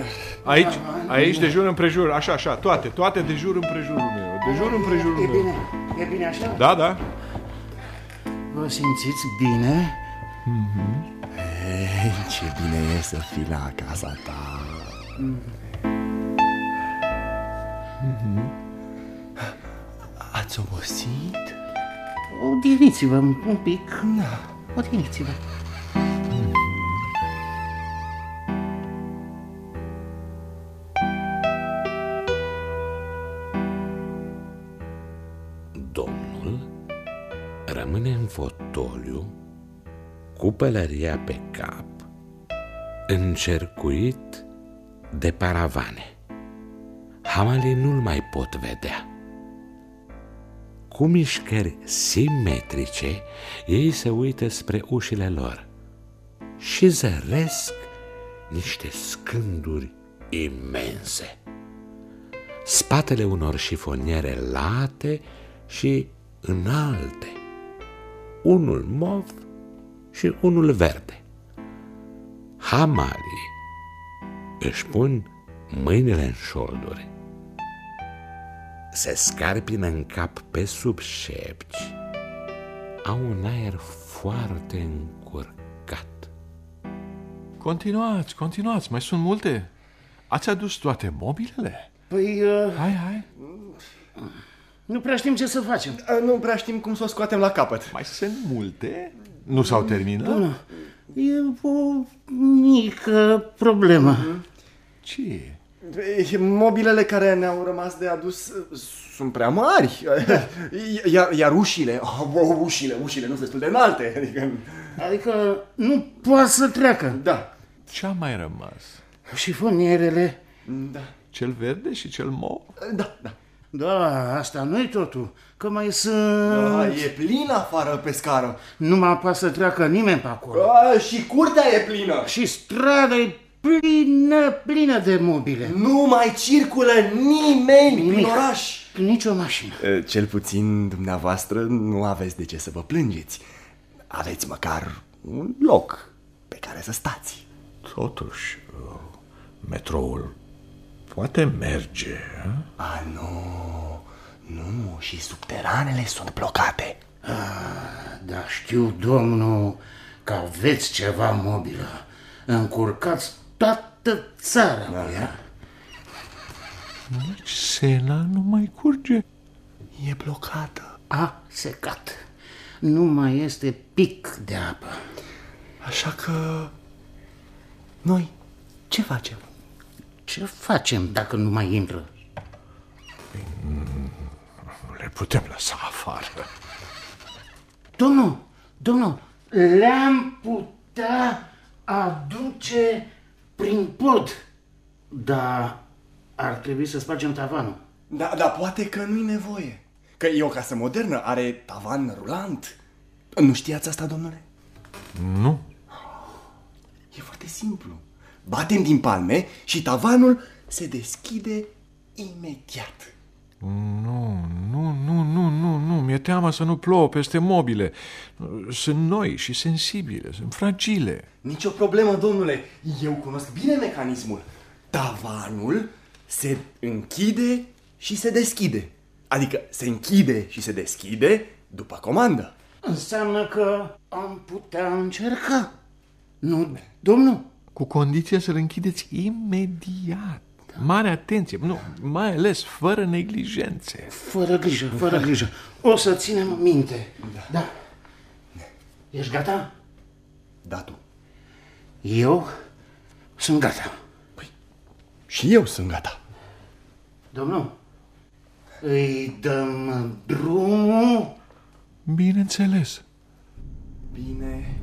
Aici, aici, de jur împrejur, așa, așa, toate, toate de jur împrejurul meu, de jur împrejurul E meu. bine, e bine așa? Da, da. Vă simțiți bine? Ei, ce bine e să fii la casa ta. Ați obosit? Odihniți-vă un pic. Da. Odihniți-vă. Domnul rămâne în fotoliu cu pălăria pe cap, încercuit de paravane. Hamalii nu-l mai pot vedea. Cu mișcări simetrice, ei se uită spre ușile lor și zăresc niște scânduri imense spatele unor șifoniere late și înalte, unul mov și unul verde. Hamalii își pun mâinile în șolduri, se scarpină în cap pe sub șepci, au un aer foarte încurcat. Continuați, continuați, mai sunt multe. Ați adus toate mobilele? Păi, uh, Hai, hai. nu prea știm ce să facem. A, Nu prea știm cum să o scoatem la capăt. Mai sunt multe? Nu s-au terminat? E o mică problemă. Ce e? E, Mobilele care ne-au rămas de adus uh, sunt prea mari. Iar, iar ușile, oh, ușile, ușile nu sunt destul de înalte. Adică, Adică nu poate să treacă. da, Ce-a mai rămas? Șifonierele. da, Cel verde și cel mov? da, da. Da, asta nu-i totul. Că mai sunt... A, e plin afară pe scară. Nu mai poate să treacă nimeni pe acolo. A, și curtea e plină. Și strada e plină, plină de mobile. Nu mai circulă nimeni prin Nimic. oraș. Nici o mașină. Cel puțin dumneavoastră nu aveți de ce să vă plângeți. Aveți măcar un loc pe care să stați. Totuși, uh, metroul poate merge. a? A, nu, nu, și subteranele sunt blocate. Da, știu, domnul, că aveți ceva mobilă. Încurcați toată țara cu ea. Nici Sena nu mai curge. E blocată. A secat. Nu mai este pic de apă. Așa că... Noi ce facem? Ce facem dacă nu mai intră? Nu le putem lăsa afară. Domnul, domnul, le-am putea aduce prin pod, dar ar trebui să spargem tavanul. Da, dar poate că nu-i nevoie. Că e o casă modernă, are tavan rulant. Nu știați asta, domnule? Nu. E foarte simplu. Batem din palme și tavanul se deschide imediat. Nu, nu, nu, nu, nu, nu. Mi-e teamă să nu plouă peste mobile. Sunt noi și sensibile, sunt fragile. Nicio problemă, domnule. Eu cunosc bine mecanismul. Tavanul se închide și se deschide. Adică se închide și se deschide după comandă. Înseamnă că am putea încerca. Nu, domnul? Cu condiția să-l închideți imediat. Mare atenție, nu, mai ales fără neglijențe. Fără grijă, fără grijă. O să ținem minte. Da. da. Ești gata? Da, tu. Eu sunt gata. Păi, și eu sunt gata. Domnul, îi dăm drumul? Bineînțeles. Bine.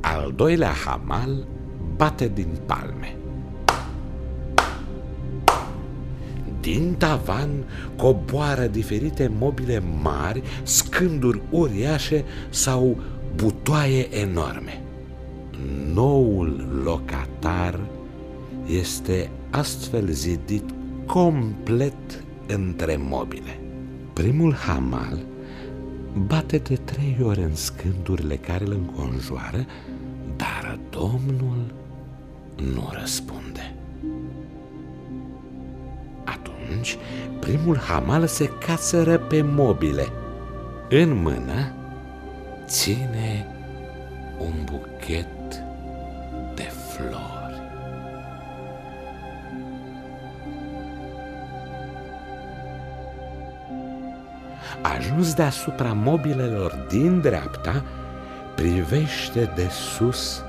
Al doilea hamal bate din palme. Din tavan coboară diferite mobile mari, scânduri uriașe sau butoaie enorme. Noul locatar este astfel zidit complet între mobile. Primul hamal bate de trei ori în scândurile care îl înconjoară, dar domnul nu răspunde. Atunci, primul hamal se cațără pe mobile. În mână ține un buchet de flori. ajuns deasupra mobilelor din dreapta, privește de sus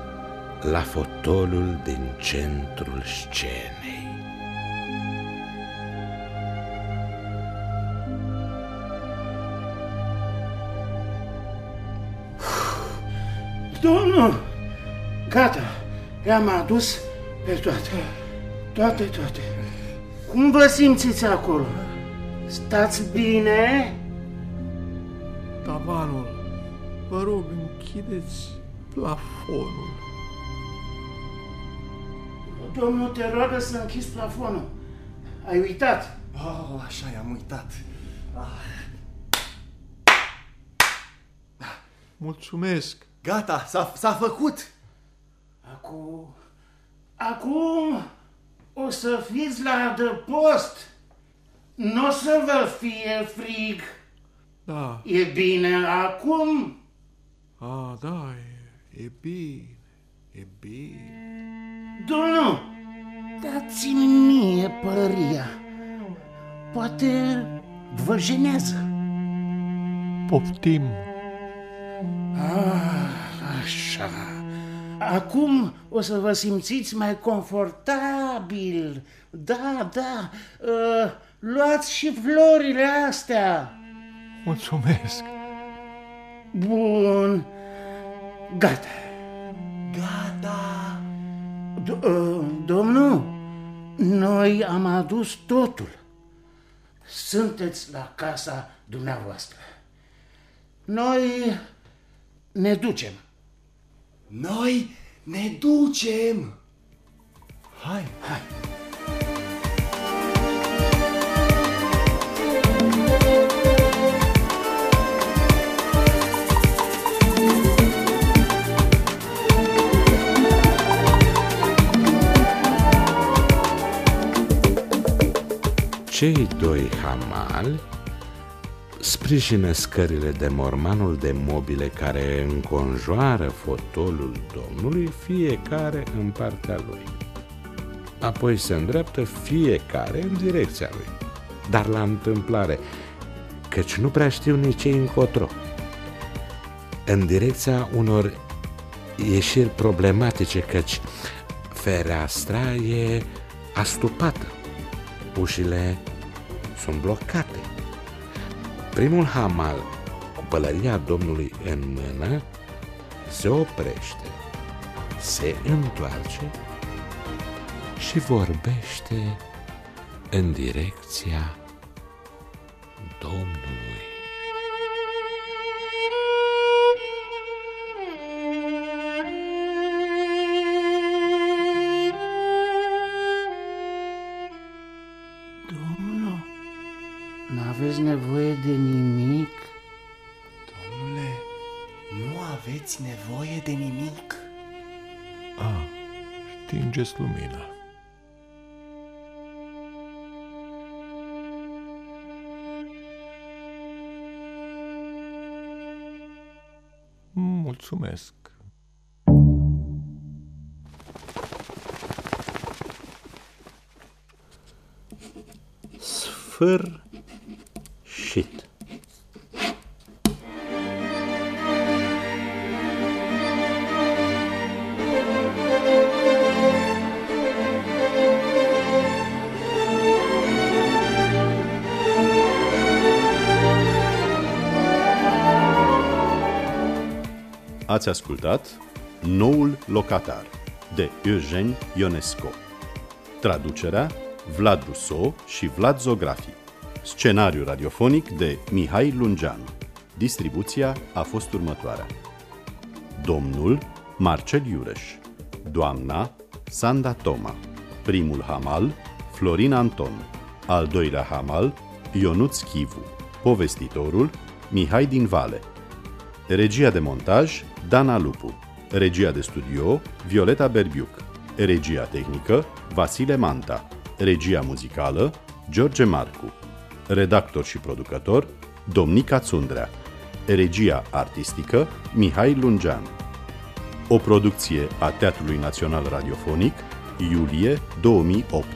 la fotolul din centrul scenei. Domnul, gata, i-am adus pe toate, toate, toate. Cum vă simțiți acolo? Stați bine? tavanul. Vă rog, închideți plafonul. Domnul te roagă să închizi plafonul. Ai uitat. Oh, așa i-am uitat. Ah. Mulțumesc. Gata, s-a, s-a făcut. Acum, acum o să fiți la adăpost. Nu o să vă fie frig. Da. E bine acum? A, da, e, e bine, e bine. Domnul, dați-mi mie pălăria. Poate vă jenează. Poftim. Ah, așa. Acum o să vă simțiți mai confortabil. Da, da. Uh, luați și florile astea. Mulțumesc. Bun. Gata. Gata. Do- uh, domnul, noi am adus totul. Sunteți la casa dumneavoastră. Noi ne ducem. Noi ne ducem. Hai, Hai. Cei doi hamali sprijină scările de mormanul de mobile care înconjoară fotolul domnului, fiecare în partea lui. Apoi se îndreaptă fiecare în direcția lui, dar la întâmplare, căci nu prea știu nici ei încotro. În direcția unor ieșiri problematice, căci fereastra e astupată, ușile sunt blocate. Primul hamal, cu pălăria domnului în mână, se oprește, se întoarce și vorbește în direcția Domnului. N-aveți nevoie de nimic? Domnule, nu aveți nevoie de nimic? A, stingeți lumina. Mulțumesc. Sfârșit. Ați ascultat Noul locatar de Eugen Ionesco. Traducerea Vlad Russo și Vlad Zografi. Scenariu radiofonic de Mihai Lungean. Distribuția a fost următoarea. Domnul Marcel Iureș. Doamna Sanda Toma. Primul hamal Florin Anton. Al doilea hamal Ionuț Chivu. Povestitorul Mihai din Vale. Regia de montaj Dana Lupu. Regia de studio Violeta Berbiuc. Regia tehnică Vasile Manta. Regia muzicală George Marcu. Redactor și producător Domnica Țundrea. Regia artistică Mihai Lungean. O producție a Teatrului Național Radiofonic, iulie 2008.